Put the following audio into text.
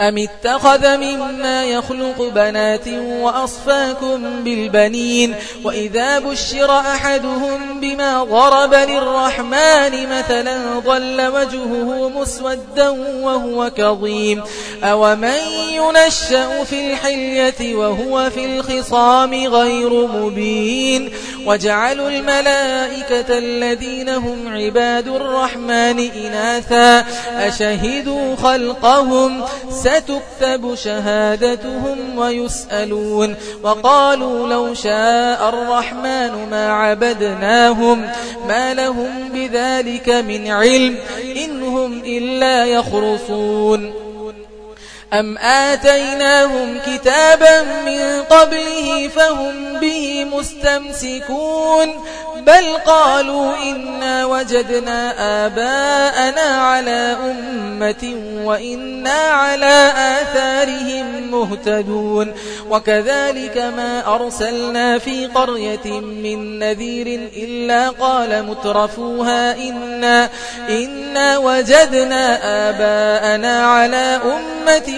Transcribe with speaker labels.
Speaker 1: أم اتخذ مما يخلق بنات وأصفاكم بالبنين وإذا بشر أحدهم بما ضرب للرحمن مثلا ظل وجهه مسودا وهو كظيم أومن ينشأ في الحلية وهو في الخصام غير مبين وجعلوا الملائكة الذين هم عباد الرحمن إناثا أشهدوا خلقهم ستكتب شهادتهم ويسألون وقالوا لو شاء الرحمن ما عبدناهم ما لهم بذلك من علم إنهم إلا يخرصون أم آتيناهم كتابا من قبله فهم به مستمسكون بل قالوا إنا وجدنا آباءنا على أمة وإنا على آثارهم مهتدون وكذلك ما أرسلنا في قرية من نذير إلا قال مترفوها إنا, إنا وجدنا آباءنا على أمة